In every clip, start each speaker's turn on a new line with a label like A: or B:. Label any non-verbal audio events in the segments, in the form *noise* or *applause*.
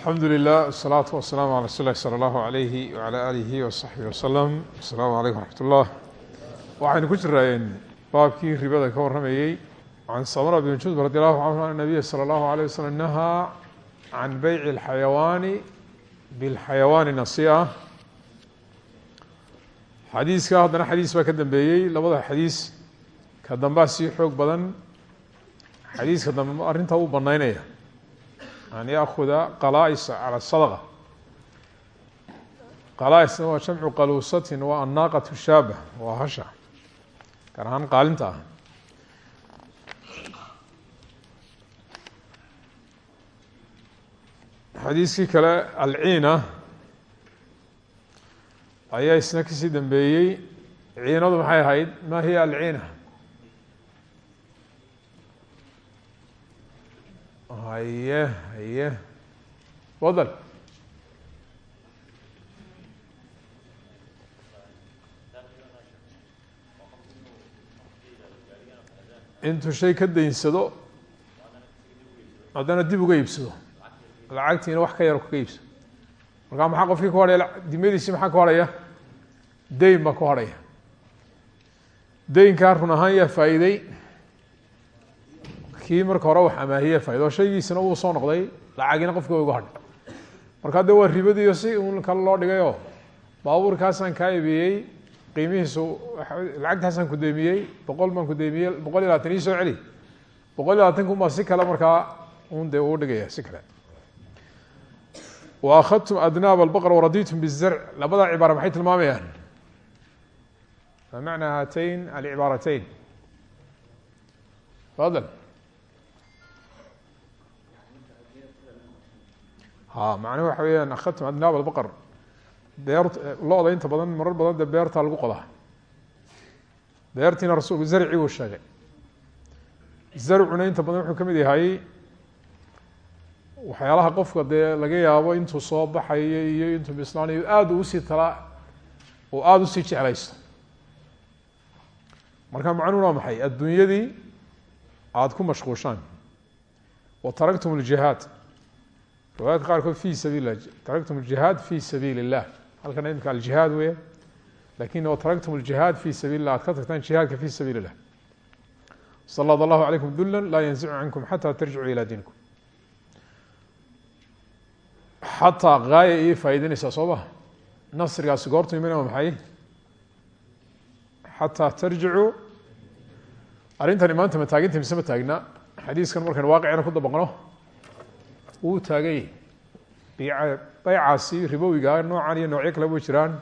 A: alxamdu lilah asalaatu wasalaamu ala rasuuli lahi sala allahu alayhi wala alihi wasaxbihi wasalam asalaamu calaykum raxmat ullah waxaynu ku jiraayeen baabkii ribada ka warramayey can samra bn judb radi allahu canhu an nabiya sala allahu alayh wasalam nahaa can beyci alxayawaani bilxayawaani nasi'a xadiiska haddana xadiis baa ka dambeeyey. Labada xadiis ka dambaa sii xoog badan. Xadiiska dambe arrintaa uu banaynaya an yaakuda qalaa-isa cala sadaqa qalaa-isna waa jamcu qaluusatin waa annaaqatu shaaba waa hasha gaar ahaan qaalinta ah xadiiskii kale alciina ayaa isna ka sii dambeeyey ciinadu maxay ahayd ma hiya alciina haye haye. Fadal. Intuu shay ka daynsado haddana dib uga iibsado. Lacagtiina wax ka yaro kaga iibsado. Markaa maxaa qofkii ku hadhaya dimadiisi maxaa ku hadhaya dayn baa ku hadhaya daynkaa run ahaan yaa faa'iidey kii marka hore wax amaahiye faaid oo shaygiisina uu soo noqday lacagina qofki wa igu hadhay. Markaa de waa ribadiiyo si un kale loo dhigayoo baabuurkaasaan kaa ibiyey qiimihiisu lacagtaasaan ku deymiyey boqol baan ku deymiyey boqol iyo labaatan ii soo celi. Boqol iyo labaatan kun baa si kale markaa un dee uu dhigaya si kale. Wa akhadtum adnaab albaqr waraditum bizarc labada cibaara maxay tilmaamayaan? Ma macna haatayn alcibaarateyn fadal macnuhu waxa weyaan akhadtum adnaab albaqr beert lo-da inta badan marar badan dee beertaa lagu qodaa. Beertiina rasuulku zarci buu sheegay. Zarcuna inta badan wuxuu ka mid yahay waxyaalaha qofka dee laga yaabo intuu soo baxayo iyo intuu bislaanayo aada u sii tala oo aada u sii jeclaysto. Marka macnuhuna waa maxay? Adduunyadii aada ku mashquushaan. Wa taraktum ljihaad riwaayadka qaarkood fi sabiil lah taraktum aljihaad fi sabiil illah halkana imika aljihaad weya laakiin wa taraktum aljihaad fi sabiil lah ad fi sabiil illah salad allahu calaykum dula laa yanzicu cankum xata tarjicuu ilaa diinikum xataa gaaya iyay faa'iidanaysaa soo maha nasrigaasi maxay? Xataa tarjicuu arrintani maanta ma taaganta mise ma taagna xadiiskan markaynu waaqicina ku dabaqno wuu taagay baycaasi ribowiga noocan iyo noocyo kale way jiraan.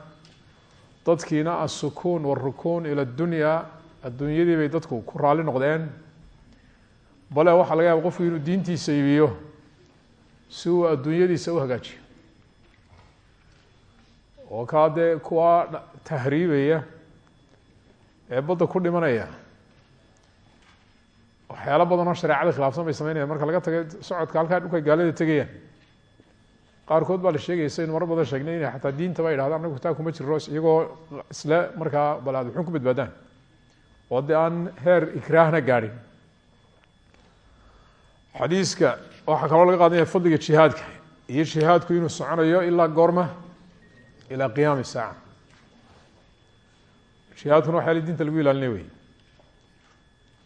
A: Dadkiina asukuun warukuun ila dunya adduunyadii bay dadku ku raali noqdeen. Bale waxaa laga yaaba qofku inuu diintiisa iibiyo si uu adduunyadiisa u hagaajiyo. Oo kaa dee kuwa tahriibaya ee badda ku dhimanaya waxyaalo badan oo shareecada khilaafsan bay sameynayaan. Marka laga tagay socodka halkaa dhulka gaalada tegayaan. Qaarkood baa la sheegaya saynu marar badan sheegnay xataa diinta ba yidhahda anagu taa kuma jiro iyagoo isle markaa bal aad ku badbaadaan. Oo aan heer ikraahna gaadhin. Xadiiska waxaa kaloo laga qaadanaya fadliga jihaadka. Iyo jihaadku inuu soconayo ilaa goorma ilaa qiyaami saaca. Jihaadkuna waxyaala diinta lagu ilaalinay wey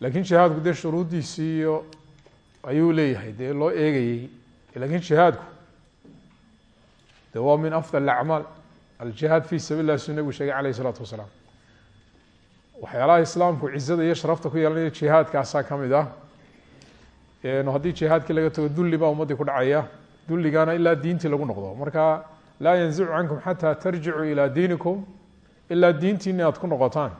A: laakiin jihaadku dee shuruuddiisii iyo ayuu leeyahay dee loo eegayey. Lakin jihaadku de waa min afdal acmaal aljihaad fi sabiil lah suu nebigu sheegay alayh isalaatu wasalaam. Waxyaalaha islaamku cizada iyo sharafta ku yeelanaya jihaadkaasaa ka mid ah. Haddii jihaadkii laga tago dulli ummaddii ku dhacaya. Dulligaana ilaa diintii lagu noqdo. Marka laa yanzicu cankum xataa tarjicuu ilaa diinikum ilaa diintiina aad ku noqotaan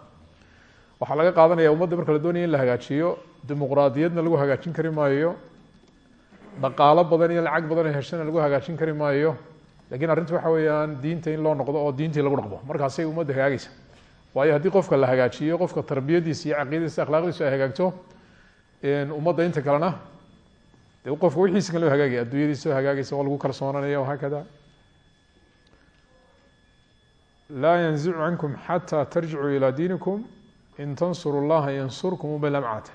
A: waxaa laga qaadanaya ummadda marka la doonaya in la hagaajiyo dimuqraadiyadna lagu hagaajin kari maayo dhaqaalo badan iyo lacag badan heshana lagu hagaajin kari maayo. Lakin arrintu waxa weeyaan diinta in loo noqdo oo diintii lagu dhaqdo. Markaasay ummadda hagaagaysa. Waayo haddii qofka la hagaajiyo qofka tarbiyadiisa iyo caqiidadiisa akhlaaqdiisu ay hagaagto ummadda inta kalena de qofka wixiisa kan loo adduunyadiisa hagaagaysa oo lagu kalsoonanaya wahaakada laa yanzicu cankum xata tarjicuu in tansuru llaha yansurkum uba lamcata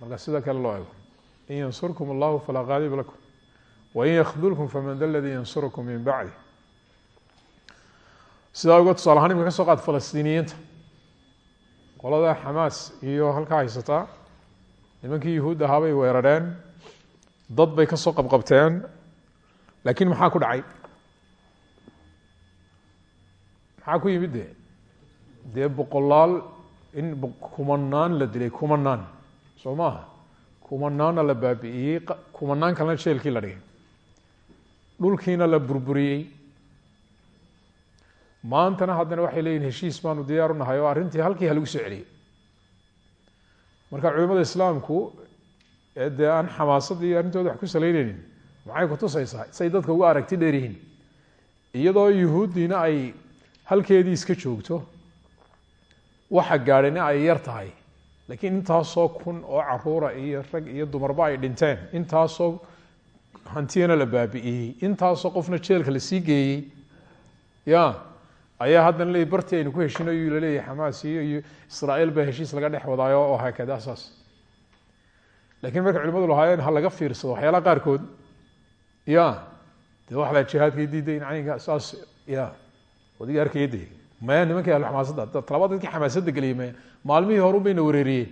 A: marka sida kale loo ego in yansurkum allahu falaa qaaliba lakum. Wain yakdulkum faman da ladii yansurukum min bacdi sidaa uga tusaale ahaan ka soo qaad falastiiniyiinta. Qolada xamaas iyo halkaa haysataa nimankii yuhuud ahaa weerareen. Dad bay ka soo qabqabteen. Laakiin maxaa ku dhacay? Maxaa ku yimid de dee in kumanaan la dilay kumanaan soo maaha kumanaanna la baabi'iyey kumanaan kalena jeelkii la dhigay. Dhulkiina la burburiyey. Maantana haddana waxay leeyihiin heshiis baanu diyaaru nahay oo arrintii halkii halagu soo celiyey. Marka culimada islaamku ee dee aan xamaasadda iyo arrintooda wax ku salaynaynin maxay kutusaysaa say dadka uga aragti dheeryihiin iyadoo yuhuuddiina ay halkeedii iska joogto waxa gaadhayna ay yar tahay. Laakiin intaasoo kun oo caruura iyo rag iyo dumarba ay dhinteen intaasoo hantiyana la baabi'iyey intaasoo qofna jeelka la sii geeyey ya ayaa haddana leey bartii aynu ku heshinayo la leeyahay xamaas iyo israa'iil baa heshiis laga dhex wadaayo oo haakada saas lakiin markay culimadu lahaayeen ha laga fiirsado waxyaalaha qaarkood ya dee wax la jihaadkay diiday in caynka saas ya wadiga arkaya de maya nimankii ahlu xamaasadda talaba dadkii xamaasadda geliyay maya maalmihii horun bayna wereeriyeen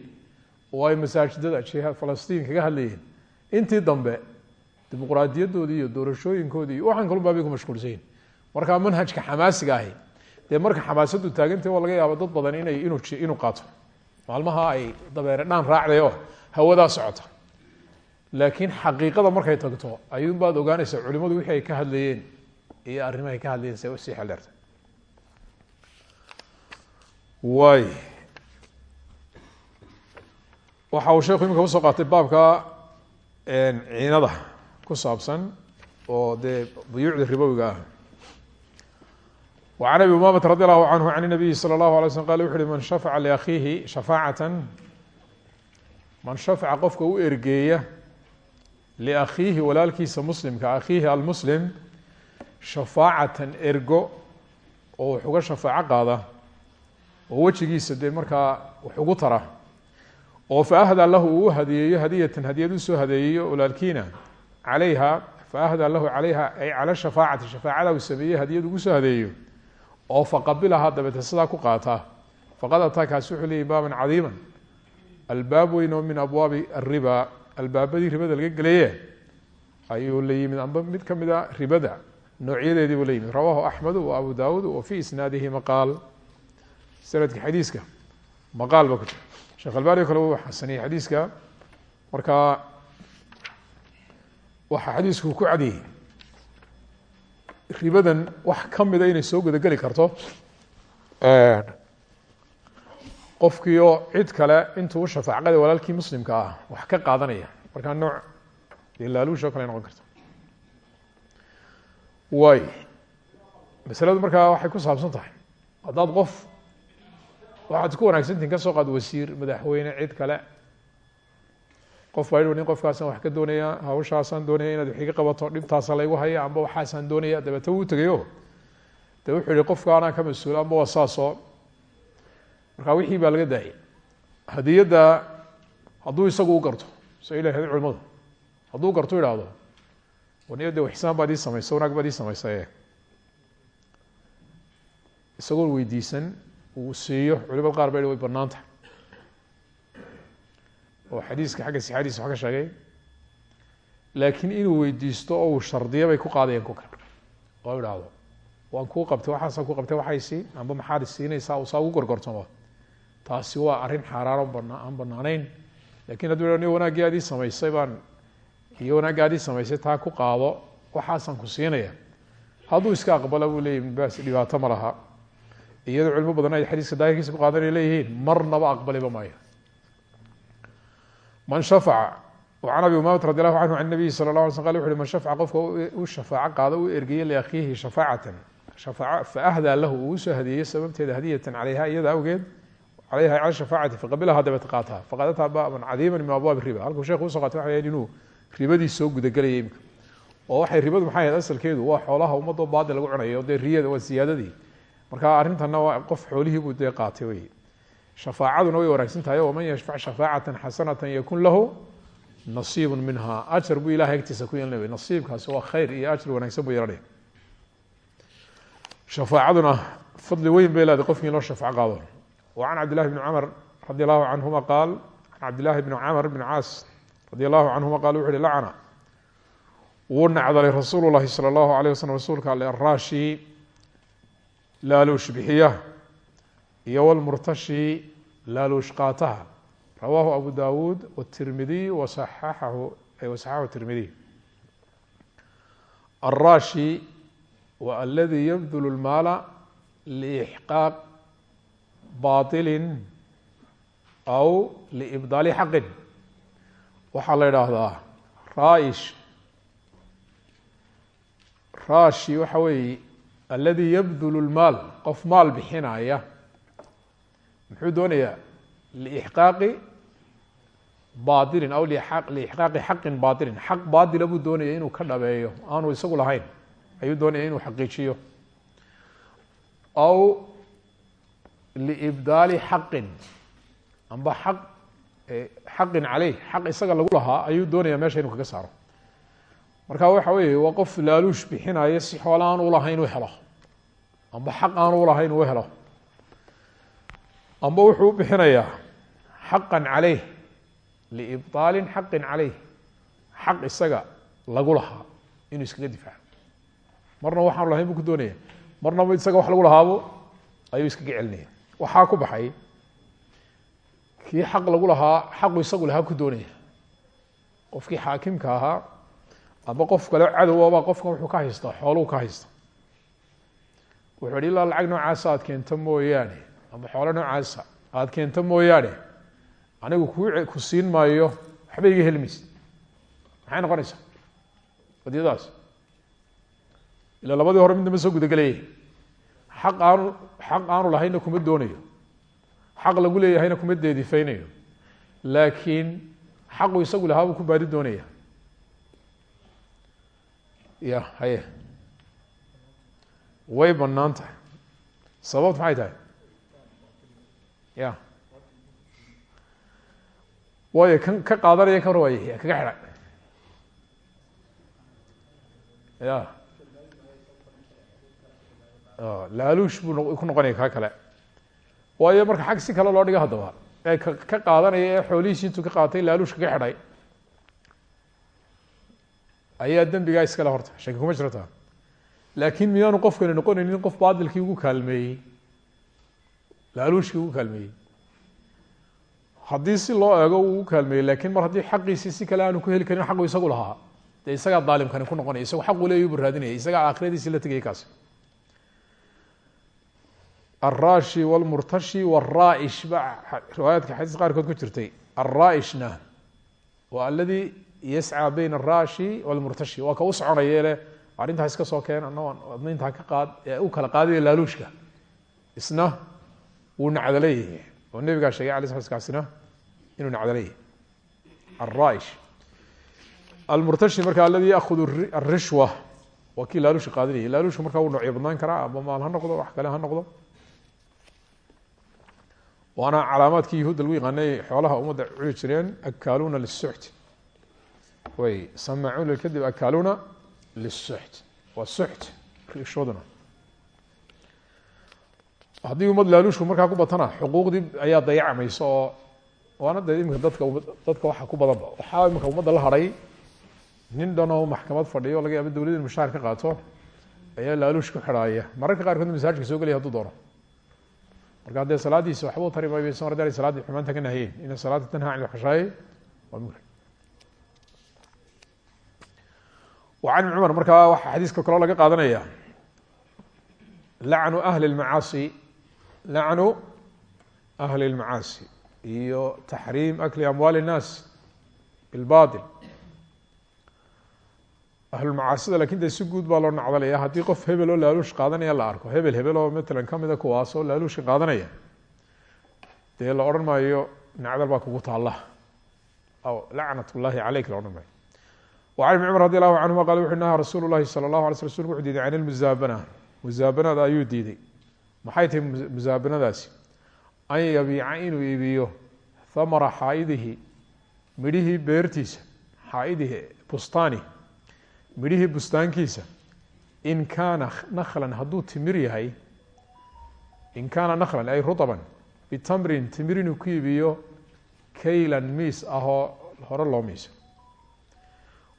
A: oo masaajidada jihaad falastiin kaga hadlayeen. Intii dambe dimuqraadiyadoodii iyo doorashooyinkoodii iyo waxaan kalun baabay ku mashquulsanyihin markaa manhajka xamaasiga ahi dee marka xamaasaddu taagantay waa laga yaaba dad badan inay inuu qaato. Maalmaha ay dabeere dhaan raacday oo hawadaa socota. Laakiin xaqiiqada markay tagto ayuun baad ogaanaysaa culimadu wixii ay ka hadlayeen iyo arrimahay ka hadlayeen se u sii xeldheerta waay waxa uu sheekhu iminka usoo qaatay baabka ciinada ku saabsan oo dee buyuucda ribowiga ah وعن أبي umamة رضي الله عنه عن النبي slى الله عليه وسلم qال وxu uhi man shafca لأkhiihi شhafاacة man shafca qofka u ergeeya لأkhiihi walaalkiisa muslimka akhiihi almuslim shafaacatan ergo oo wax uga shafaaco qaada oo wejigiisa dee markaa wax ugu tara oo faahdaa lahu uu u hadiyeeyo hadiyatan hadiyad u soo hadeeyeyo walaalkiina calayha faahdaa lahu calayha ay cala shafaacati shafaacada uu sameeyey hadiyad ugu soo hadeeyo oo faqabilahaa dabeete sidaa ku qaata. Faqad ataa kaasi wuxuu leeyahy baaban cadiiman. Albaab weyn min abwaabi ariba albaabadii ribada laga geleye ayuu la yimid. Amba mid ka mid a ribada noocyadeedii buu la yimid. Rawaahu axmedu wa abu daawuud wa fii isnaadihi maqaal sanadka xadiiska. Maqaal ba ku jira. Sheekh albani o kale wuu xasaniyey xadiiska. Markaa waxaa xadiisku ku cadiyey. Ribadan wax ka mida inay soo gudageli karto qofkii oo cid kale intuu u shafaacqada walaalkii muslimka ah wax ka qaadanaya. Markaa nooc dee laaluush oo kale noqon karto. Waay masaladu markaa waxay ku saabsan tahay. Haddaad qof waxaad ku wanaagsantihin ka soo qaad wasiir madaxweyne cid kale. Qof baa nin qofkaasaan wax ka doonaya hawshaasaan doonaya inaad wax iga qabato dhibtaasa laygu haya amba waxaasaan doonaya dabeete wuu tegayo. De wuxuu yihi qofka ka mas'uula amba waa saasoo. Markaa wixii baa laga daayay. Hadiyadda hadduu isagu u garto so ila hada culimadu. Hadduu garto ihahdo waniyo de ixsaan baad ii samaysa wanaag baad ii samaysaye isagoon weydiisan uu siiyo. Culimada qaar ba way banaanta. Oo xadiiska xagga sixadiisa wax ka sheegay. Laakiin inuu weydiisto oo uu shardiya bay ku qaadayeen ku kale. Oo idhaahdo. Waan kuu qabtay waxaasaan ku qabtay waxaysi amba maxaad isiinaysaa uu saa ugu gorgortamo taasi waa arrin xaaraan bana aan banaanayn. Lakin hadduu ni wanaaggii aad ii samaysay baan iyo wanaagga ad ii samaysay taa ku qaado waxaasaan ku siinaya hadduu iska aqbala buu leeyay bas dhibaato ma laha iyadoo culimo badan ay xadiiska daahirkiisa ku qaadanay leeyihiin marnaba aqbaliba maayo. Man shafca an abi umamat radi allahu canhu an nabiyi sala la ala sl qal wuxu uhi man shafca qofka u shafaaco qaado u ergeeye liakhiihi shafaacatan shafaaco faahdaa lahu uu u soo hadiyeeyo sababteeda hadiyatan calayha iyada awgeed calayha cala shafaacati faqabilaha dabeet qaataa faqad ataa baaban cadiiman min abwaabi riba. Halkuu sheekhu u soo qaatay waxa inuu ribadii soo gudagelayay imika oo waxay ribadu maxay ahayd asalkeedu waa xoolaha ummadoo baadil lagu cunayo dee riyada waa siyaadadii marka arrintanna qof xoolihii buu dee qaatay wey shafaacaduna way wanaagsan tahay waman yashfac shafaacatan xasanata yakun lahu nasiibu minha. Ajar buu ilahay agtiisa ku yeelanaya nasiibkaasi waa khayr iyo ajar wanaagsan buu yeelanaya shafaacaduna fadli weyn bay leedahay qofkii loo shafaaco qaado wa can cabd llahi bni camr radi allahu qaal can cabd llahi bni camr bni caas radi qaal wuxu uhi wuu nacdalay rasuulu llahi sala allahu rasuulka ale laaluush bixiya iyo wlmurtashi laaluush qaataha rawaahu abu dawuud wtirmidiy wasaxaxahu wasaxaxahu tirmidiy araashi wa aladi yabdul lmaala liixqaaq baطili aw liibdaali xaqin waxaa la idhaahdaa raish raashi waxa weeye aladi yabdul lmaal qof maal bixinaya. Muxuu doonayaa liixqaaqi bailin aw liixqaaqi xaqin bailin xaq baatila buu doonaya inuu ka dhabeeyo. Aanu isagu lahayn. Ayuu doonaya inuu xaqiijiyo. Aw liibdaali xaqin. Amba xaq xaqin caleyh xaq isaga lagu lahaa ayuu doonaya meesha inuu kaga saaro marka waxa weeye waa qof laaluush bixinaya si xoole aan u lahayn u helo amba xaq aan u lahayn uu helo. Amba wuxuu u bixinayaa xaqan caleyh liibطaalin xaqin caleyh xaq isaga lagu lahaa inuu iskaga difaaco. Marna waxaanu lahayn buu ku doonaya marnaba isaga wax lagu lahaabo ayuu iskaga celinaya waxaa ku baxay kii xaq lagu lahaa xaqu isagu lahaa ku doonaya. Qofkii xaakimka ahaa amba qof kale cadowaba qofkan wuxuu ka haystaa xooluu ka haysta wuxuu hi ilaa lacag noocaasa aad keento mooyaane amba xoolo noocaasa aada keento mooyaane anigu ku ku siin maayo waxba iga heli maysa maxay noqonaysaa? Ila labadii hore midnama soo gudagelayay xaq aanu xaq aanu lahayna kuma doonayo. Xaq lagu leeyahayna kuma deedifeynayo laakiin xaqu isagu lahaa buu ku baadi doonaya ya haye. Way bannaan tahay. Sababt maxay tahay? Ya waayo kan ka qaadanaya kan waay kaga xidhay ya laaluush buu ku noqonaya kaa kale. Waayo marka xag si kale loo dhigo haddaba ee ka ka qaadanaya ee xoolihiisi intuu ka qaatay laaluush kaga xidhay ayaa dembigaa iskale horta. Shaki kuma jirta laakiin miyaanu qofkani noqonaynin qof baadilkii ugu kaalmeeyey laaluushkii ugu kaalmeeyey haddii si loo eego uu ugu kaalmeeyey laakiin mar haddii xaqiisii si kale aanu ku heli karin xaqu isagu lahaa dee isagaa daalimkani ku noqonaya isagu xaqu leeyu bu raadinaya isagaa aakhiradiisii la tegayay kaasi. Alraashi wlmurtashi wاraa'ish ba riwaayaadka xadiis qaarkood ku jirtay alraa'ishna waa aladi yascaa bayna araashi walmurtashi. Waa ka u soconaya leh iska soo keen ana ka qaad ee u kala qaadayo laaluushka. Isna wuu nacdaleeyahay oo nabigaa sheegay ala sla slkaasina inuu nacdaleeyahay araish almurtashi marka aladi yaahudu arishwa waa kii laaluusha qaadanayay laaluushka markaa wuu noocyo badnaan karaa ama maal ha wax kale ha noqdo. Waana calaamaadkii yahuudda lagu xoolaha ummadda culi jireen akaaluuna lisuxti way samacuuna lkadib akaaluuna lisuxt waa suxt rishooduna haddii ummad laaluushku markaa ku batana xuquuqdii ayaa dayacmaysa oo waana dee iminka dadka dadka waxa ku badanba waxaa iminka ummadda la hadhay nin dhan oo maxkamad fadhiyo laga yaaba dowladin mushaar ka qaato ayaa laaluush ku xidhaaya. Mararka qaarkood masaajka soo gelaya haduu doono. Marka haddee salaadiisi waxba u tari maayo mar haddaanay salaaddii xumaanta ka nahiyeen ina salaada tanhaa can ilfashaai waa mugri وعن بن cmر markaa waxaa xadiiska kaloo laga qaadanaya lacnu أhli الmacaasi lacnu أhli الmacaasi iyo taxriim akli amwaali الnaas bilbaطil ahlulmacaasida lakin dee si guud baa loo nacdalaya haddii qof hebel oo laaluush qaadanaya la arko hebel hebel oo matalan kamida kuwaas oo laaluushka qaadanaya dee la odhan maayo nacdal baa kugu taala aw lacnat اllahi caleyk la odhan maayo وعن بن cمر رضي الله عنهma qال وxu نهى رsuل الlahi صلى الله علي sل رsulku وxuu diiday عن المزاaبنة مزaaبنada ayuu diiday maxay tahay مزaaبنadaasi an yabiica inuu iibiyo ثمرa xaa'idihi midhihii beertiisa xaa'idihi bustaani midhihii bustaankiisa in kaana naklan hadduu timir yahay in kaana naklan ay ruطban bitamrin timir inuu ku iibiyo kaylan miis ahoo hore loo miisa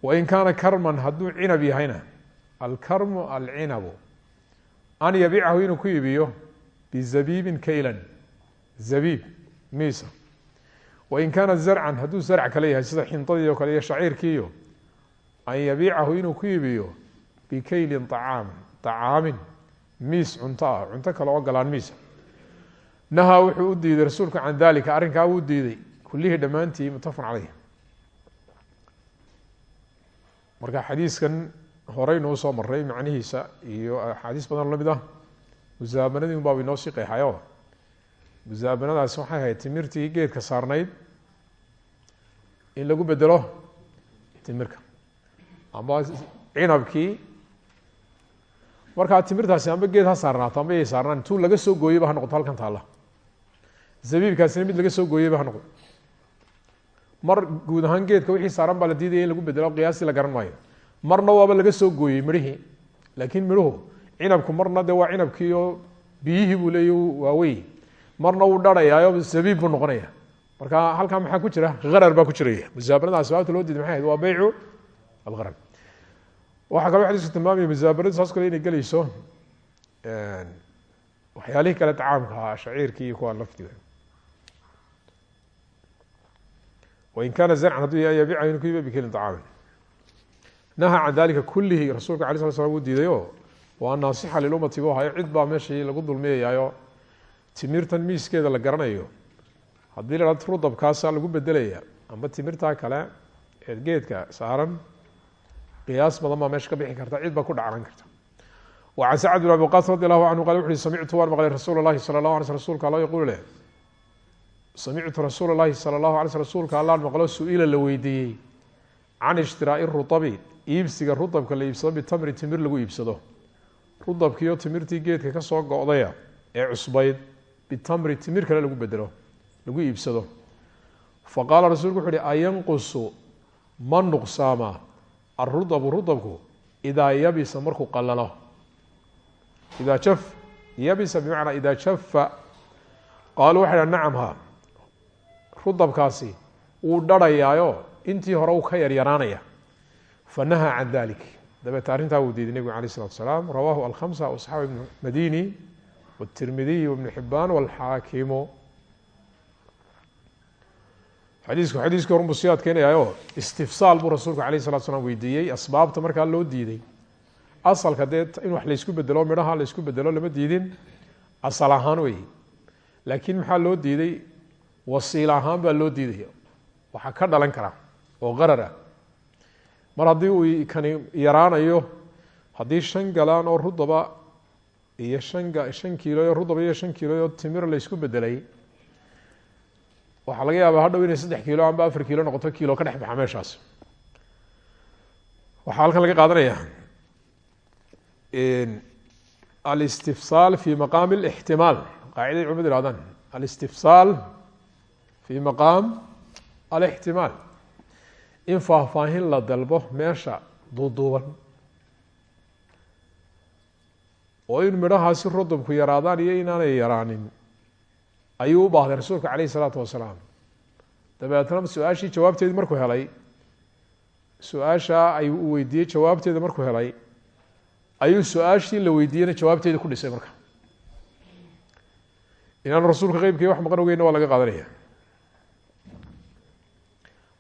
A: wain kaana karman hadduu cinab yahayna alkarmu alcinabu an yabiicahu inuu ku iibiyo bizabiibin kaylan. Zabiib miisa. Wain kaana zarcan hadduu zarc kale yahay sida xintadii o kale iyo shaciirkiiyo an yabiicahu inuu ku iibiyo bikaylin acaamin acaamin miis cunto ah cunto kale oo galaan miisa wuxuu u diiday rasuulku can dalika arrinkaa wuu diiday kulihii dhammaantii mutafan caleyh marka xadiiskan horeynuu soo maray macnihiisa iyo axaadiis badan la mid ah. Musaabanadii un baaba inoo sii qeexayo musaabanadaasi waxay ahayd timirtii geedka saarnayd in lagu bedelo timirka. Amba cinabkii markaa timirtaasi amba geed ha saarnaato amba yay saarnaan tu laga soo gooyeyba ha noqoto halkan taalla. Zabiibkaasina mid laga soo gooyeyba ha noqdo mar guud ahaan geedka wixii saaran baa la diidaya in lagu bedelo qiyaastii la garan maayo marna waaba laga soo gooyey midhihii. Laakiin midhuhu cinabku marna dee waa cinabkii oo biyihii buu leey waawey marna wuu dharayaayo zabiib buu noqonaya marka halkaa maxaa ku jira? Harar baa ku jiraya musaabanada asbaabta loo diiday maxay ahayd? Waa beycu alharar waxaa kaloo xadiisku tilmaamaya musaabanadu saas kale inay gelayso waxyaalihii kale tacaamka ahaa shaciirkii iyo kuwa laftiga wain kaana zancan hadduu yahay yabiica inu ku iibiyo bikilin acaamin naha can dalika kullihi rasuulka ala sala slam wuu diidayo waa naasixa lilummati bu ahayo cid baa meeshii lagu dulmiyayaayo timirtan miiskeeda la garanayo haddii la hahdo rudabkaasa lagu bedelaya ama timirtaa kale ee geedka saaran qiyaas badan baa meesha ka bixi karta cid baa ku dhacran karta wa can sacad bin abi qaas radi allahu canhu qale wuxu uhi samictu waan maqlay samictu rasuul الlahi salى الlaه علي sl rsulka allaan maqlo su-ila la weydiiyey can اshtiraaءi الruطbi iibsiga rudabka la iibsado bitamri timir lagu iibsado rudabkiiyo timirtii geedka kasoo go-daya ee cusbayd bitamri timir kale lagu bedelo lagu iibsado faqaala rasulku wuxu uhi ayanqusu ma nuqsaamaa arudabu rudabku idaa yabisa markuu qalalo ida jaf yabisa bimacnaa ida jafa qaaluu waxay dhaha nacam ha rudabkaasi wuu dharhayaayo intii hore uu ka yaryaraanaya fanahaa can dalik dabeete arrintaa wuu diiday nebigu alayh isalatu salaam. Rawaahu alkhamsa asxaab ibnu madini wاtirmidiy wibnu xibaan wاlxaakimu xadiisku xadiiskii horun buu sii adkeynayaayo. Istifsaal buu rasuulku alayh salatu slam weydiiyey. Asbaabta markaa loo diiday. Asalka dee in wax laysku bedelo midhaha laysku bedelo lama diidin. Asal ahaan wey laakiin maxaa loo diiday wasiil ahaan baa loo diidaya waxaa ka dhalan kara oo qarar ah mar haddii uu kani yaraanayo haddii shan galaan oo rudaba iyo shan shan kiilo rudaba iyo shan kiilo oo timir laysku bedelay waxaa laga yaabaa hadhow inay saddex kiilo amba afar kiilo noqoto kiilo ka dhex baxa meeshaas. Waxaa halkan laga qaadanaya alistifsaal fi maqaam اlاxtimaal qaaciday culimadu ihahdaan alistifsaal fi maqaam alixtimaal in faahfaahin la dalbo meesha duuduuban oo in midhahaasi rodobku yaraadaan iyo inaanay yaraanin ayuu u baahday rasuulka caleyh isalaatu wasalaam dabeetna su'aashii jawaabteedii markuu helay su'aasha ay uu weydiiyey jawaabteeda markuu helay ayuu su'aashii la weydiiyeyna jawaabteedii ku dhisay marka inaan rasuulka qeybkii maqan ogeyna waa laga qaadanaya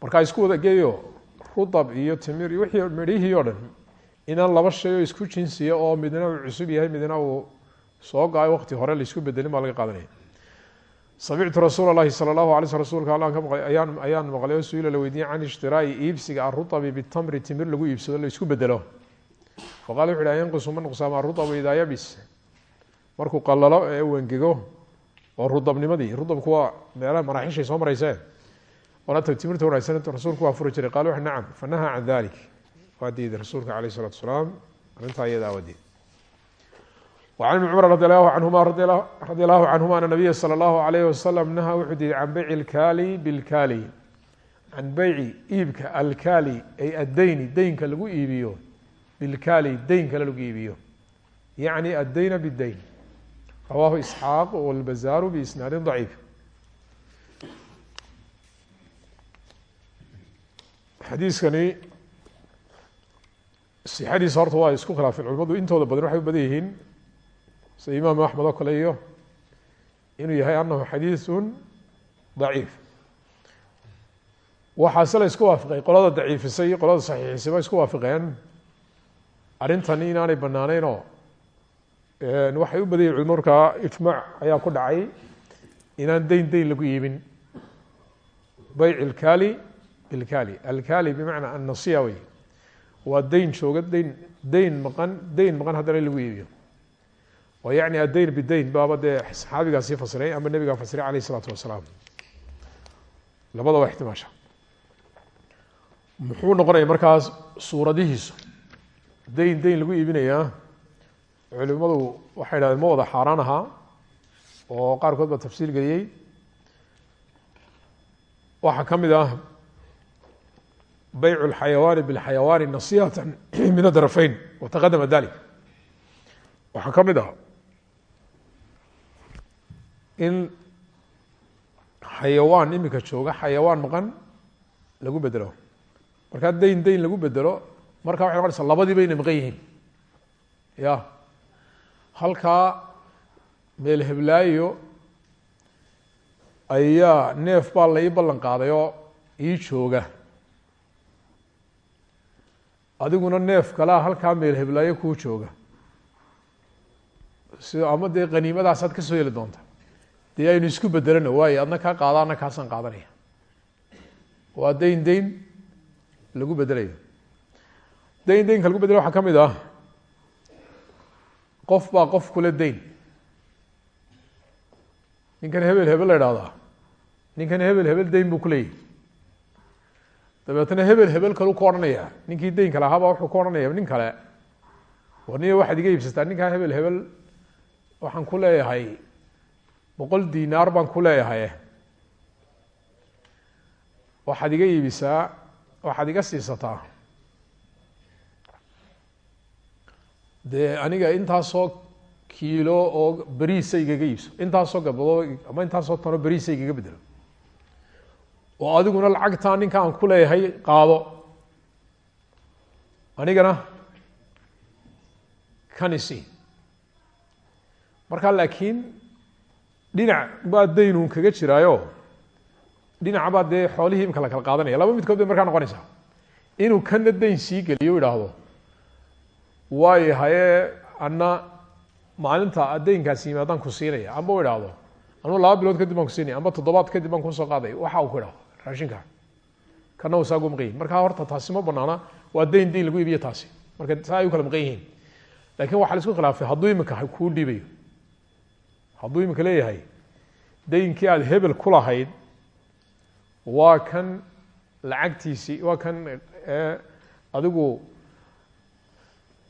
A: markaa isku wada geeyo rudab iyo timir iyo wixii midhihii oo dhan inaan laba shay oo isku jinsiya oo midna uu cusub yahay midna uu soo go'ay waqti hore la isku bedelin baa laga qaadanaya samictu rasuula lahi sala allahu alay sl rsulka ka maqlay ayaan ayaan maqlay oo su'iila la weydiiyey can ishtiraa'i iibsiga arutabi bitamri timir lagu iibsado la isku bedelo. Faqala wuxu uhi ayanqusu ma nuqsaama arutabu yabis markuu qalalo ee u oo rudabnimadii rudabku waa meelaha maraaxishay soo maraysee t timirta wanaagsananta rasuulku waa furi jiray qal w nacam fanaha can dalik waa diiday rasuulka aleyh isalatu salaam arrintaa iyada awadeed wacan ibni cumar radi allahu canhuma radi allahu canhuma ana nabiya sala allahu alayhi wasalam naha wuxuu diiday can bayci alkaali bilkaali. Can bayci iibka alkaali ay addeyni deynka lagu iibiyo. Bilkaali deyn kale lagu iibiyo. Yacni addeyna bideyn rawaahu isxaaq walbazaaru biisnaadin daciif. Xadiiskani sixadiisa horta waa isku khilaafeen culimadu intooda badan waxay u badan yihiin sida imaamu axmed oo kale iyo inuu yahay anahu xadiiثu daciif. Waxaase la isku waafiqay qolada daciifisay iyo qolada saxiixisay ba isku waafiqeen arrintani inaanay banaaneyn oo waxay u badan yihiin culimadu markaa ijmaac ayaa ku dhacay inaan deyn deyn lagu iibin. Ilkali bilkali alkali bimacnaa annasiya wey waa deyn jooga deyn deyn maqan deyn maqan haddana lagu iibiyo oo yacni addeyn bideyn baaba dee saxaabigaasii fasiray ama nebigaa fasiray alayh isalaatu wasalaam labadaba ixtimaasha muxuu noqonaya markaas suuradihiisu deyn deyn lagu iibinayaa culimadu waxay dhahdeen ma wada oo qaarkood baa tafsiil geliyey waxaa ka mid ah beyc اlxayawaani bاlxayawaani nasihata *clears throat* min adrafayn wataqadama dalik waxaa ka mid ah in xayawaan imika jooga xayawaan maqan lagu bedelo markaa deyn deyn lagu bedelo markaa waxay noqonaysaa labadiiba inay maqan yihiin. Ya. Halkaa meel heblaayo ayaa neef baa la ii ballan qaaday oo ii jooga adiguna neef kalea halkaa meel heblaayo kuu jooga. Si ama dee qaniimadaasaad ka soo heli doonta. Dee aynu isku bedelano waayo adna kaa qaada adna kaasaan qaadanaya. Waa deyn deyn lagu bedelayo deyn deynka lagu bedelayo waxaa ka mid ah qof baa qof kule deyn. Ninkan hebel hebel la idhahdaa ninkan hebel hebel deyn buu kuleeyahy dabeetna hebel hebel kalu ku odhanaya ninkii deynka lahaaba wuxuu ku odhanaya nin kale. War niya waxaad iga iibsataa ninkaa hebel hebel waxaan ku leeyahay boqol dinaar baan ku leeyahay. Waxaad iga iibisaa waxaad iga siisataa. Dee aniga intaasoo kiilo oo beriisa igaga iibso intaasoo gabadoo ama intaasoo tano beriisa igaga bedelo oo adiguna lacagtaa ninka aan ku leeyahay qaado. Anigana kanisi markaa laakiin dhinac baa daynuun kaga jiraayo dhinaca baa dee xoolihii imka la kala qaadanaya. Laba midkood bay markaa noqonaysaa. Inuu kana dayn sii geliyo idhaahdo waayo haye anna maalinta daynkaasi yimaadaan ku siinaya. Amba u idhaahdo anuu laba bilood kadib baan ku siinaya amba toddobaad kadib baan ku soo qaaday. Waxa uu ku idhahdo raashinka. Kana u saagu maqan yihiin markaa horta taasi ma banaana. Waa dayn dayn lagu iibiyo taasi. Marka saa kala maqan yihiin. Lakin isku khilaafay hadduu imika kuu dhiibayo. Hadduu imika leeyahay daynkii aada hebel ku waa kan lacagtiisii waa kan adigu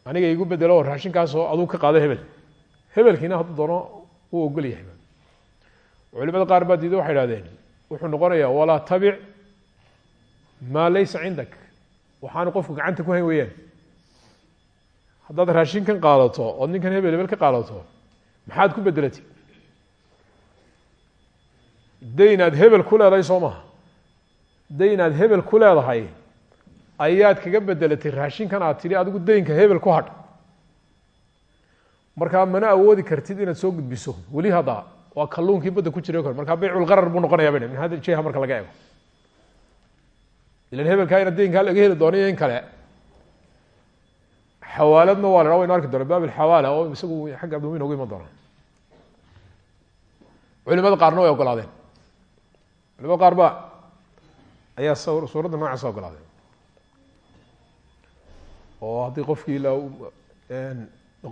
A: aniga igu bedelo oo raashinkaasoo aduu ka qaado hebel. Hebelkiina hadduu doono ogol yahay. Culimada qaar baa diido waxay ihahdeen wuxuu noqonayaa walaa tabic maa laysa cindak. Waxaanu qofku gacanta ku hayn weeyaan. Haddaad raashinkan qaadato ood ninkan hebel hebel ka qaadato maxaad ku bedelatay dayn aad hebel ku leedahay soo maha. Dayn aad hebel ku leedahay ayaad kaga bedelatay raashinkan aad tidhi adigu daynka hebel ku hadh. Markaa mana awoodi kartid inaad soo gudbiso. Weli hadda waa kalluunkii badda ku jira markaa beyculqarar buu noqonaya bay min hada jiha marka laga eego. Ilan hebelkaa ina daynkaa laga heli doono in kale. Xawaaladna waa la waynu arki doona baab alxawaala oo isagu xagga abdumi noogu iman doona culimada qaarna way ogolaadeen. Culimada qaar ba ayaa suuradda noocaasa ogolaadeen. Oo haddii qofkii la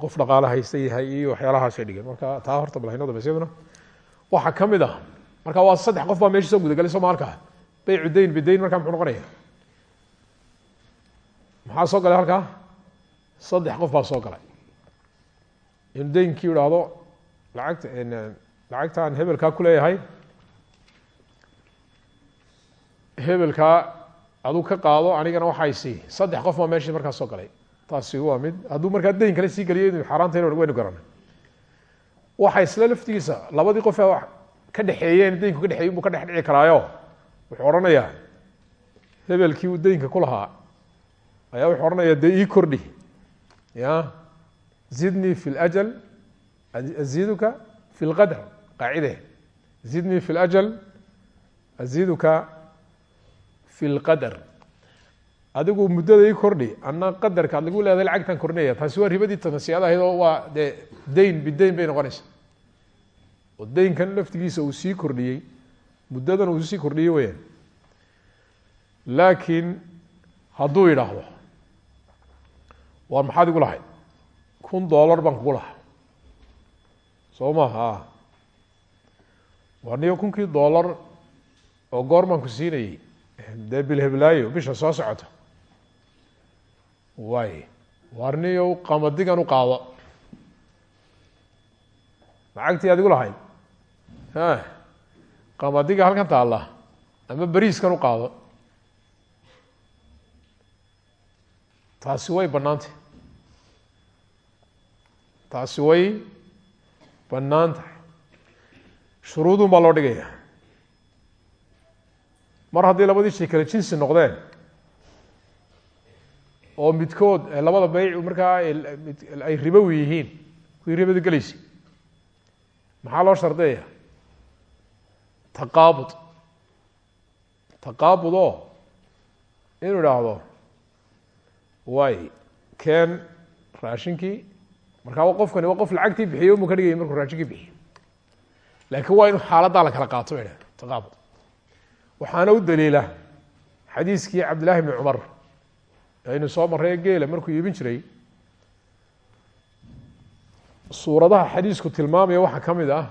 A: qof dhaqaale haysta yahay iyo waxyaalahaasay dhigeen. Marka taa horta balhaynada basyaduna waxaa ka mid ah. Marka waa saddex qof baa meesha soo gudagalay soo maalka baycu dayn bidayn markaa muxuu maxaa soo galay halkaa? Saddex qof baa soo galay. Inuu daynkii idhaahdo lacagta lacagtaan hebelkaa ku leeyahay hebelkaa aduu ka qaado anigana waxay sii. Saddex qof baa meeshii markaa soo galay. Taasi waa mid hadduu markaa dayn kale sii geliyo inuu xaaraanta waynu garanay waxa isla laftigiisa labadii qof ee ka dhexeeyeen daynku ka dhexeeyin buu ka dhex dhici karaayo. Wuxuu odhanayaa hebelkii uu daynka ku ayaa wuxuu odhanayaa dee kordhi ya? Zidnii fi ljal aziduka fi lqadr qaacide zidnii fi ljal aziduka fi lqadr adigu muddada ii kordhi ana qadarka ad lagu leedahay lacagtan kordhinaya taasi waa ribadii tanasiyaad ahayd oo waa dee dayn bidayn bay noqonaysa oo daynkan laftigiisa uu sii kordhiyey muddadan uu sii kordhiyey weyaan laakiin hadduu yidhaahdo waar maxaad igu lahayd kun dollar baan kugu lahaa. Soo maha waa niyo kunkii dollar oo goor baan ku siinayey. Dee bilheblaayo bisha soo socoto waay waar niyo qamadigan u qaado. Lacagtii aad igu lahayd qamadiga halkan taalla ama beriiskan u qaado. Taasi way bannaantay taasi way bannaan tahay shuruudun baa loo dhigaya mar haddii labadii shay kale jinsi noqdeen oo midkood labada beyc markaa ay ribowi yihiin kuwii ribada gelaysa maxaa loo shardiyaya taqaabud taqaabud oo inuu idhaahdo waay keen raashinkii markaa qofkani waa qof lacagtii bixiyo mu ka dhigaya markuu raashinkii bixiyo. Laakiin waa inuu xaaladdaa la kala qaato ba idhahda taqaabud waxaana u daliila xadiiskii cabdillahi bni cumar. Aynu soo marray geela markuu iibin jiray. Suuradaha xadiisku tilmaamaya waxaa ka mid ah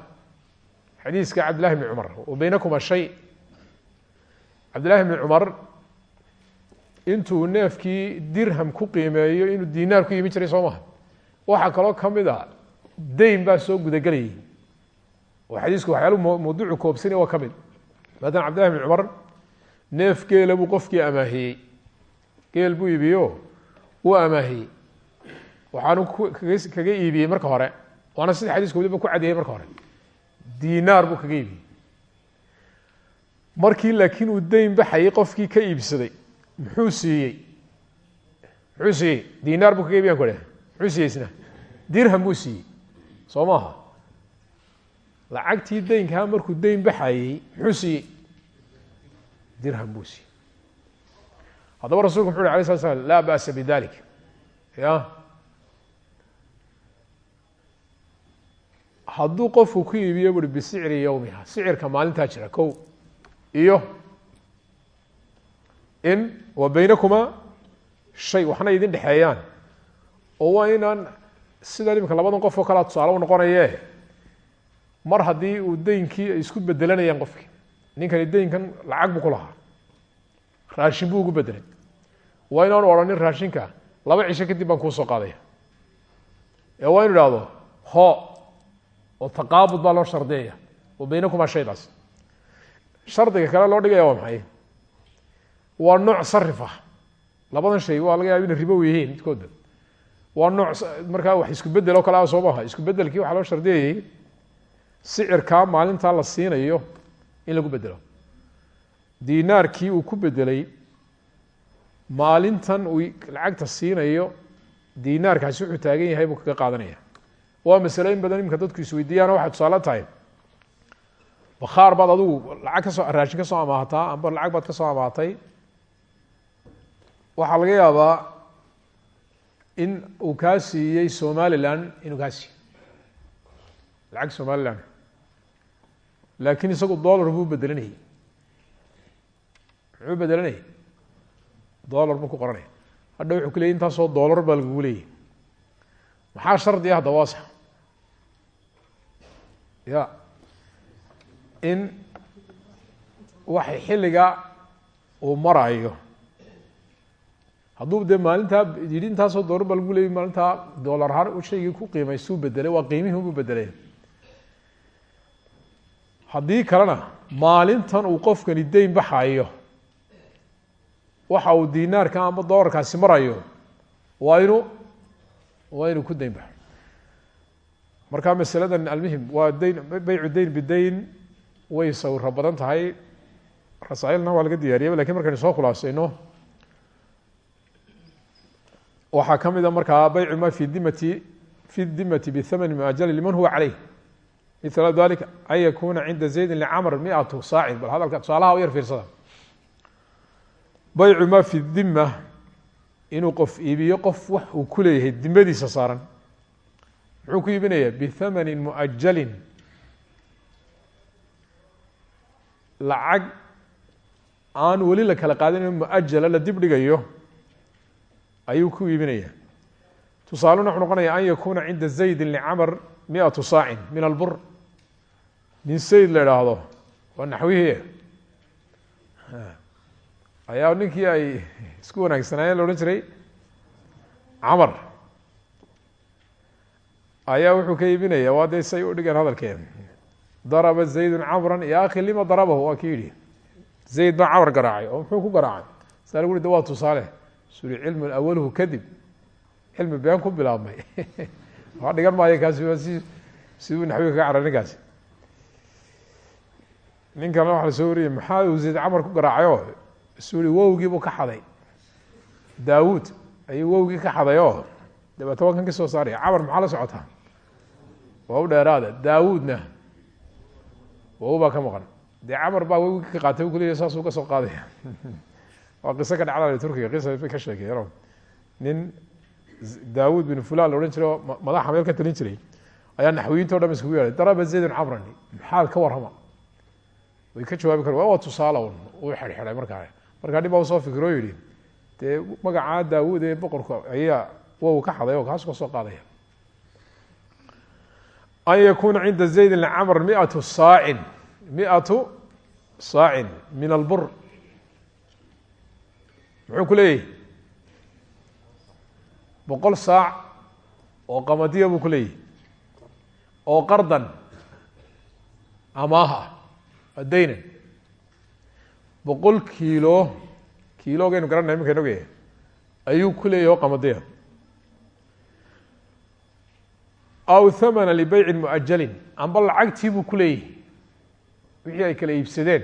A: xadiiska cabdillahi bni cumar wa baynakuma shay. Cabdillahi bni cumar intuu neefkii dirham ku qiimeeyo inuu dinaar ku iibin jiray soo maha waxaa kaloo ka mid a dayn baa soo gudagelayay oo xadiisku waxyaalu mawduucu koobsanaya waa ka mid. Maadaama cabdillahi bni cumar neef geela buu qofkii amaahiyey. Geel buu iibiyo wuu amaahiyey. Waxaanu kaga iibiyey marka hore. Waana sida xadiiska waliba ku cadiyey marka hore dinaar buu kaga iibiyey markii laakiin uu dayn baxayay qofkii ka iibsaday muxuu siiyey? Muxuu siiyey? Dinaar buu kaga iibiyan ku dheh muxuu siiyey dirham buu siiyey. Soo maaha? Lacagtii daynkaa markuu dayn baxayey muxuu siiyey? Dirham buu siiyey. Haddaba rasulku muxu uhi alay slat slam laa ba'sa bidalik ya hadduu qofku ku iibiyo buri bisicri yowmiha sicirka maalintaa jira kow. Iyo in wa baynakumaa shay waxna idin dhexeeyaan. Oo waa inaan sida imika labadan qof oo kalea tusaale u noqonaye mar haddii uu daynkii ay isku bedelanayaan qofkii ninkani daynkan lacag buu ku lahaa. Raashin buu ugu bedelay waa inaanu odhanin raashinka laba cisho kadib baan kuu soo qaadaya. Ee waa inu idhahdo ho oo taqaabud baa loo shardiyaya wa baynakumaa shaydaas shardiga kale loo dhigaya waa maxay? Waa nooc sarif ah. Labadan shay waa laga yaaba inay ribow yihiin midkoodba waa nooc markaa wax isku bedel oo kale ah soo maha isku bedelkii waxaa loo shardiyayay sicirkaa maalintaa la siinayo in lagu bedelo dinaarkii uu ku bedelay maalintan uu lacagta siinayo dinaarkaasi wuxuu taagan yahay buu kaga qaadanaya waa masale in badan imika dadku isweydiiyaano waxay tusaale tahay. Bakhaar baad adigu lacag ka soo raashin ka soo amaahataa amba lacag baad ka soo amaahatay. Waxaa laga yaabaa in uu kaa siiyey somalilan inuu kaa siiyey. Lacag somalilan. Laakiin isagu dollar buu bedelanayay muxuu bedelanayay dollar buu ku qoranaya hadha wuxuu ku leyay intaasoo dollar baa lagugu leeyahy maxaa shardi ah dawaasa ya. In waxay xilliga uu marayo. Hadduu dee maalintaa yidhi intaasoo dollar baa lagu leeyay maalintaa dollar ahaan shaygii ku qiimaystuu bedelay waa qiimihii buu bedelay haddii kalena maalintan uu qofkani dayn baxayo waxa uu dinaarka ama dolarkaasi marayo waa inu waa inuu ku dayn baxo marka masaladan almuhim waa dayn beycu dayn bidayn way sawiro badan tahay. Rasaailna waa laga diyaariyay laakiin markaynu soo khulaasayno waxaa ka mida markaa baycu ma fi dimati fi dimati bhamani muajali liman huwa caleyh mila dalika an yakuna cinda zaydin licamr miatu saacin. Bal hadalka tusaalaha u yar fiirsada. Baycu ma fi dima inuu qof iibiyo qof wax uu ku leeyahay dimadiisa saaran muxuu ku iibinayaa bithamani muajalin. Lacag aan weli la kala qaadin muajala la dib dhigayo ayuu ku iibinaya tusaaluna wuxuu noqonaya an yakuna cinda zaydin licamr miatu saacin min albur. Nin sayd la idhaahdo waa naxwihii. Ayaa ninkii ay isku wanaagsanaayeen la odhan jiray camar ayaa wuxuu ka iibinaya waa dee say u dhigeen hadalkeen daraba zaydun camran ya akhi lima darabahu waa ki yihi zayd baa camar garaacay oo muxuu ku garaacay? Saa lagu de waa tusaale suri cilmun awalhu kadib cilmi been ku bilaabmay. *laughs* Waa dhigan maayo kaasi waa si siduu naxwiga kaga cara ninkaasi. Nin kalena waxa la soo wariyay maxaa uu zayd camar ku garaacayo suri wowgii buu ka xaday. Daawuud ayuu wowgii ka xaday oo dabeeta kan ka soo saaraya. Camar maxaa la socotaa waa u dheeraada. Daawuudna wow baa ka maqan. Dee camar baa wowgii ka qaatay u kuleya saasuu ka soo qaadaya *laughs* waa qiso ka dhacda turkiga qisa bay ka sheekeyen nin daawuud bin fulan la odhan jiray oo madaxa meel ka talin jiray ayaa naxwiyiinta o dham iskugu yeehay daraba zaydun camrani maxaa ka warrama. Way ka jawaabi kar waa tusaale un uu xirxiday markaa. Markaa nin baa u soo fikiro yihi dee magacaa daawuud ee boqorka ayaa wow ka xaday oo kaas ka soo qaadaya an yakuna cinda zaydin licamr miatu saacin miatu saacin min albur muxuu ku leeyahy boqol saac oo qamadiya buu ku leeyahy oo qardan amaaha adaynan boqol kiilo kiilogaynu garanay iminka ogayahay ayuu ku leeyahy oo qamadiya aw thamana libeycin muajalin amba lacagtii buu ku leeyahy wixii ay kala iibsadeen.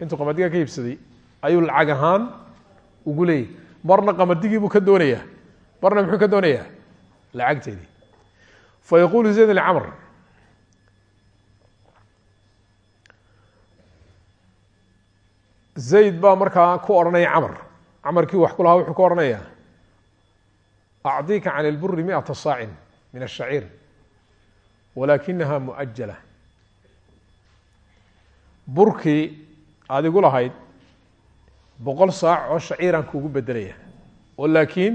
A: Intuu qamadiga ka iibsaday ayuu lacag ahaan ugu leeyahy marna qamaddigii buu ka doonayaa. Marna muxuu ka doonayaa? Lacagteedii. Fa yaqulu zayd licamr zayd baa markaa ku odhanaya camr camarkii wax ku wuxuu ku odhanaya acطika can اlburi miata saacin min الshaciir walakinaha muajala burkii aada igu lahayd boqol saac oo shaciiraan kuugu bedelaya oo laakiin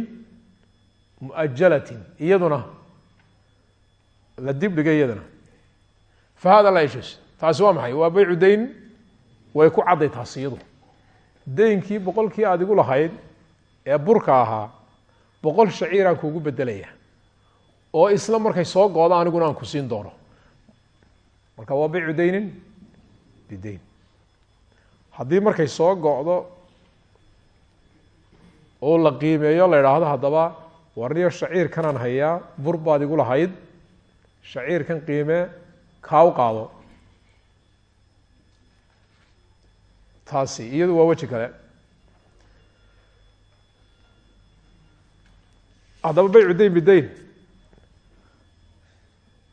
A: muajalatin iyaduna la dib dhigay iyadana fa hada laa yajus taasi waa maxay waa beycu dayn way ku cadday taasi iyadu daynkii boqolkii aada igu lahayd ee burka ahaa boqol shaciiraan kuugu bedelaya oo isla markay soo goodo aniguna aan ku siin doono. Marka waa beycu daynin? Bidayn. Haddii markay soo go'do oo la qiimeeyo la idhaahdo haddaba warniyo shaciirkanaan hayaa bur baad igu lahayd shaciirkan qiime kaa u qaado. Taasi iyadu waa weji kale. Haddaba beycu dayn bidayn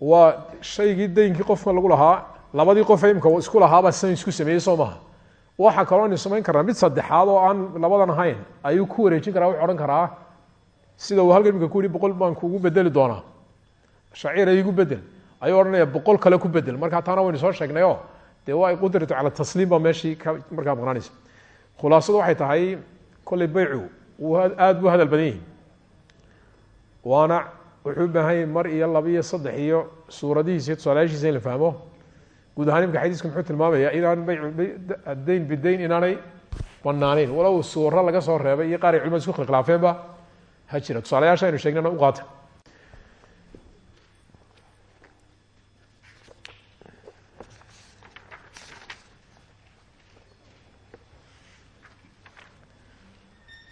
A: waa shaygii daynkii qofka lagu lahaa labadii qofe imika isku lahaabaa san isku sameeyey soo maha. Waxaa kaloo aynu samayn karnaa mid saddexaad oo aan labadan ahayn ayuu ku wareejin karaa wuxu odhan karaa sida uu halkan ku yihi boqol baan kugu bedeli doonaa. Shaciir igu bedel ayuu odhanaya boqol kale ku bedel markaa taana waynu soo sheegnayo dee waa qudratu cala tasliim baa meeshii ka markaa maqnaanaysa. Khulaasadu waxay tahay kolley beycu aada buu hadal badan yihi waana wuxuu u mar iyo laba iyo saddex iyo suuradihiisa tusaalayaashiisa in la fahmo. Guud ahaan imka xadiisku muxuu tilmaamaya inaan beydayn bidayn inaanay banaaneyn walow suuro laga soo reebay iyo qaar ay culimadu isku khilkhilaafeenba ha jira. Tusaalayaasha aynu sheegnana u qaata.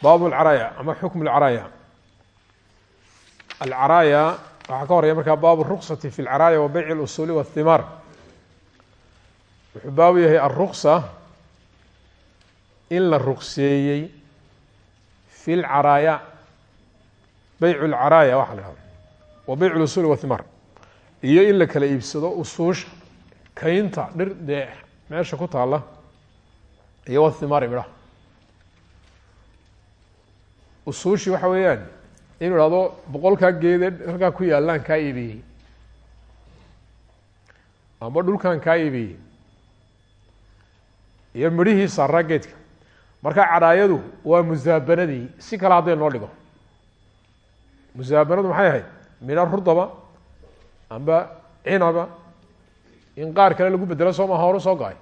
A: Baab alcaraaya ama xukm alcaraaya alcaraaya waxaa ka horeya markaa baabu ruksati fi lcaraaya wa beyci اlusuuli wاhimaar wuxuu baabu yahay alruksa in la rukseeyey fi lcaraaya beyc lcaraaya waxa la hahda wa beyc lusuuli wahimaar iyo in la kala iibsado usuusha kaynta dhir dee meesha ku taala iyo wahimaari midhaha. Usuushii waxa weeyaan inuu ihahdo boqolkaa geede halkaa ku yaallaan kaa iibiyey amba dhulkan kaa iibiyey iyo midhihii saaraa geedka. Marka caraayadu waa musaabanadii si kale hadday noo dhigo. Musaabanadu maxay ahayd? Midho rudaba amba cinaba. In qaar kale lagu bedelo soo maha horu soo go'ay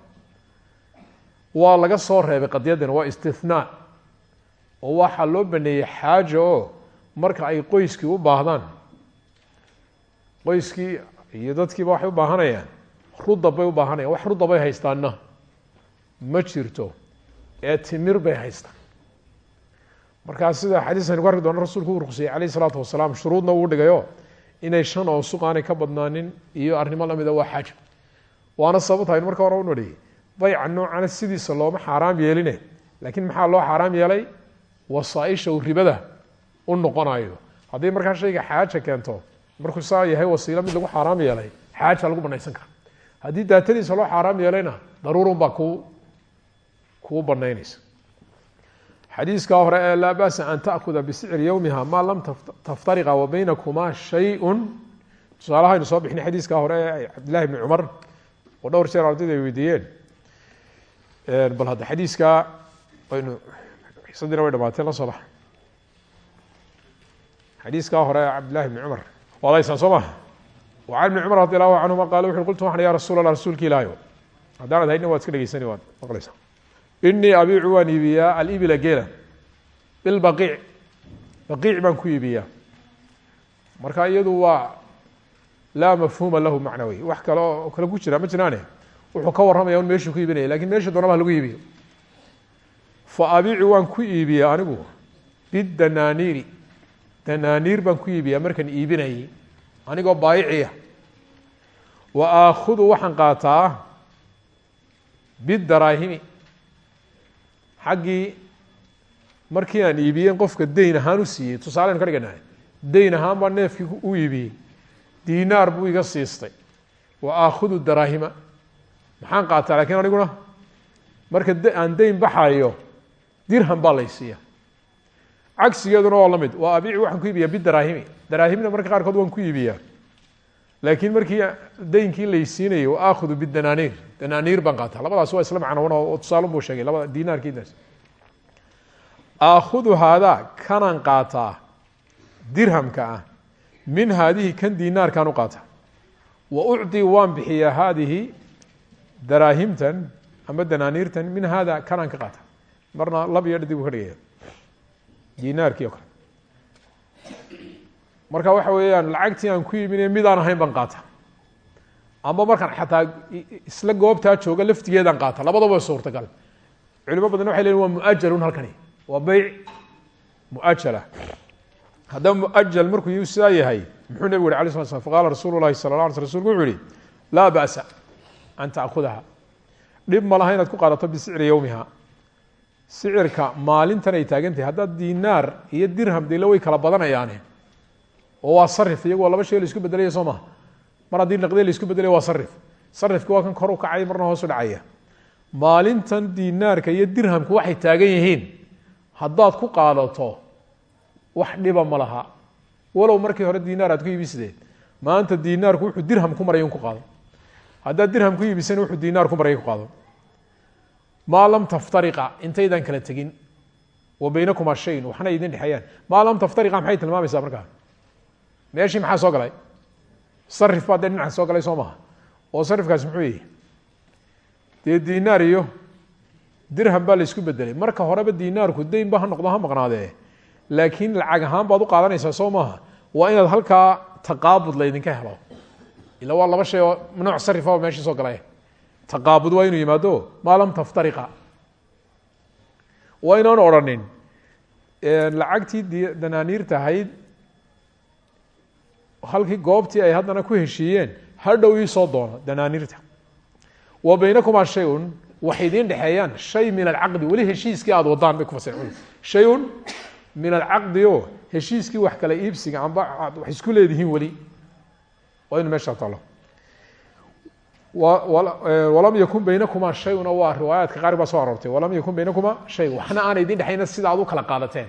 A: waa laga soo reebay qadiyaddan waa istithnaa oo waxaa loo baneeyey xaaja oo marka ay qoyskii u baahdaan qoyskii iyo dadkiiba waxay u baahanayaan rudab u baahanayaan wax rudab haystaanna. Ma jirto ee timir bay haystaan. Markaa sida xadiis aynu ku doona rasulku uu ruqsiyey calayh isalaatu wasalaam shuruudna uu dhigayo inay shan oo suq ka badnaanin iyo arrimo lamida waa xaaja waana sababta aynu marka hore u nodhiyey bayca noocana sidiisa looma xaaraam yeeline laakiin maxaa loo xaaraam yeelay? Wasaaisha uu ribada u noqonayo. Haddii markaa shayga xaaja keento markuu saa yahay wasiilo mid lagu xaaraam yeelay xaaja lagu banaysan kara haddii daatadiisa loo xaaraam yeelayna daruurun baa ku kuu banaynaysa xadiiska hore ee laa basa an ta'kuda bisicri yowmiha maa lam taftariqa wa baynakumaa shay-un. Tusaalahaynu soo bixinay xadiiska hore ee cabdillahi bni cumar oo dhowr jeer ardayda ay weydiiyeen. Bal hadda xadiiska aynu xisadina way dhamaatee la soo baxa xadiiskaa hore cabdillahi bni cumar. Wadaysaan soo maha wa can ibni cumar radi allahu canhuma qala wuxu qultu waxan ya rasuul allah rasuulka ilaahi haddaanad haydna waad iska dhegeysani waad maqlaysaa inii abiicu waan iibiyaa alibila geela bilbaqiic. Baqiic baan ku iibiyaa. Marka iyadu waa laa mafhuuma lahu macnawi. Wax kale oo kale ku jira ma jiraane? Wuxuu ka warramaya un meeshuu ku iibinaya laakiin meesha doona ba lagu iibiyo. Fa abiicu waan ku iibiyaa anigu bidanaaniiri danaaniir baan ku iibiyaa markaan iibinayay. Anigoo baayiciya wa aakhudu waxaan qaataa bidaraahimi xaggii markii aan iibiyeen qofka dayn ahaan u siiyey tusaaleanu ka dhiganahay dayn ahaan baa neefkii u iibiyey. Dinaar buu iga siistay. Wa aakhudu daraahima. Maxaan qaataa lakiin aniguna? Marka aan dayn baxayo dirham baa lay siiya cagsigeeduna waa la mid. Waa abiici waxaan ku iibiyaa bidaraahimi daraahimna marka qaarkood waan ku iibiyaa. Laakiin markii daynkii lay siinayay wa aakhudu bidanaaniir danaaniir baan qaataa. Labadaas waa isla macnoon oo tusaalun buu sheegay. Labada dinaarkii daas. Aakhudu haadaa kanaan qaataa dirhamka ah. Min haadihi kan dinaarkaan u qaata. Wa ucطi waan bixiyaa haadihi daraahimtan ama danaaniirtan min hada kanaan ka qaata. Marna lab iyo dhadig buu ka dhigaya dinaarkii o kale. Marka waxa weeyaan lacagtii aan ku iibinay midaan ahayn baan qaata. Amba markaan xataa isla goobtaa jooga laftigeedaan qaata. Labadaba suurtagal. Culimo badan waxay leeyiin waa muajalun halkani. Waa beyc muajala. Haddaba muajal markuu sidaa yahay muxuu nebigu yhi ala sla slam faqala rasuulu lahi sala la ala sl rsulku wuxuu yihi laa ba'sa an taakudaha dhib ma ku qaadato bisicri yowmiha sicirka maalintan ay taagan tahay haddaad dinaar iyo dirham dila way kala badanayaane. Oo waa sarif iyagu waa laba shay la isku bedelaya soo maha mar haddii naqdee la isku bedelaya waa sarif sarifki waa kan kor u kacay marna hoos u dhacaya. Maalintan dinaarka iyo dirhamku waxay taagan yihiin. Haddaad ku qaadato wax dhiba ma laha. Walow markii hore dinaar aad ku iibisdeed maanta dinaarku wuxuu dirham maray un ku qaado. Haddaad dirham ku iibisana wuxuu dinaar ku maray ku qaado maa lam taftariqa intaydaan kala tegin. Wa baynakumaa shayin waxna idin dhexeeyaan. Maa lam taftariqa maxay tilmaamaysaa markaa meeshii maxaa soo galay? Sarif baa dhinaca soo galay soo maha. Oo sarifkaasi muxuu yihi dee dinaar iyo dirham baa la isku bedelay marka horeba dinaarku daynba ha noqdo ha maqnaadee. Laakiin lacag ahaan baad u qaadanaysaa soo maaha waa inaad halkaa taqaabud laydinka helo. Ila waa laba shay oo nooc sarifaba meeshii soo galay taqaabud waa inuu yimaado maa taftariqa. Waa inaan odhanin lacagtii d danaaniirta ahayd halkii goobtii ay haddana ku heshiiyeen hadhow iisoo doono danaaniirta. Wa baynakumaa shay-un waxay shay min alcaqdi weli heshiiskii aada wadaan bay ku fasireen shay-un min alcaqdi o heshiiskii wax kala iibsiga amba wax isku leedihiin weli. Waa inu talo walam yakun baynakumaa shayuna waa riwaayaadka qaar baa soo aroortay. Walam yakun baynakumaa shay. Waxna aana idin dhexayna sida ad u kala qaadateen.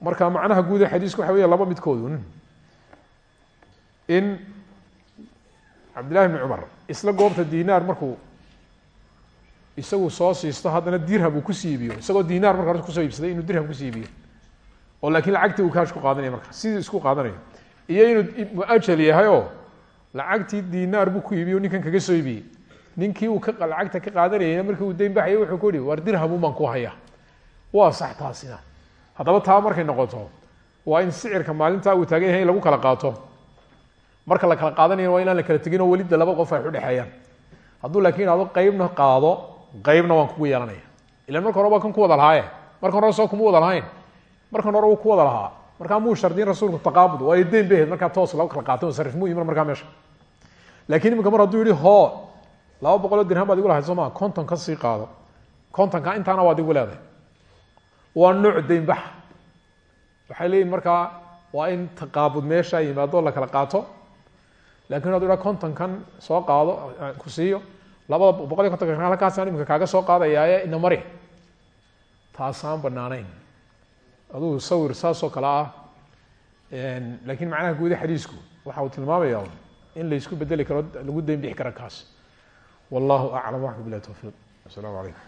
A: Marka macnaha guud ee xadiisku waxa weya laba midkoodun. In cabdillahi bni cumar isla goobta dinaar markuu isagu soo siisto haddana dirham uu ku sii iibiyo. Isagoo dinaar marka hore ku soo iibsaday inuu dirham ku sii iibiyo. Oo laakiin lacagtii uu kaash ku qaadanaya marka sidii isku qaadanayo iyo inuu muajal yahay lacagtii dinaar buu ku iibiyo ninkan kaga soo iibiyey ninkii uu lacagta ka qaadanayayna markii uu dayn baxayay wuxuu ku yihi war dirhamun baan ku haya waa sax taasina. Haddaba taa markay noqoto waa in sicirka maalintaa uu taagan yahay in lagu kala qaato. Marka la kala qaadanaya waa inaan la kala tegin oo welida laba qof ay udhexeeyaan hadduu laakiin ado qeybna qaado qeybna waan kugu yeelanaya ilan marka hore waa kan ku wada lahaaye markan hore soo kuma wada lahayn. Markan hore wuu ku wada lahaa. Markaa muu shardiyin rasuulku taqaabud waayo deyn bay ahayd markaa toos lagu kala qaatay sarif muu iman markaa meesha laakiin iminka mar hadduu yihi hoo laba boqoloo dirham baad igu lahayd soo maa konton ka sii qaado. Kontonka intaana waad igu leedahay. Waa nooc deynbax. Waxay leeyihiin markaa waa in taqaabud meesha yimaado la kala qaato. Lakin hadu ha kontonkan soo qaado ku siiyo labada boqol iyo kontonka halkaasaan imika kaaga soo qaadayaaye ina mari. Taasaan banaanayn adugu sawir saasoo kale ah laakiin macnaha guuda xadiisku waxa uu tilmaamaya in laysku bedeli karo lagu dayn bixi karo kaas. Wallahu aclam waxka bilahi towfiiq asalaamu calaykum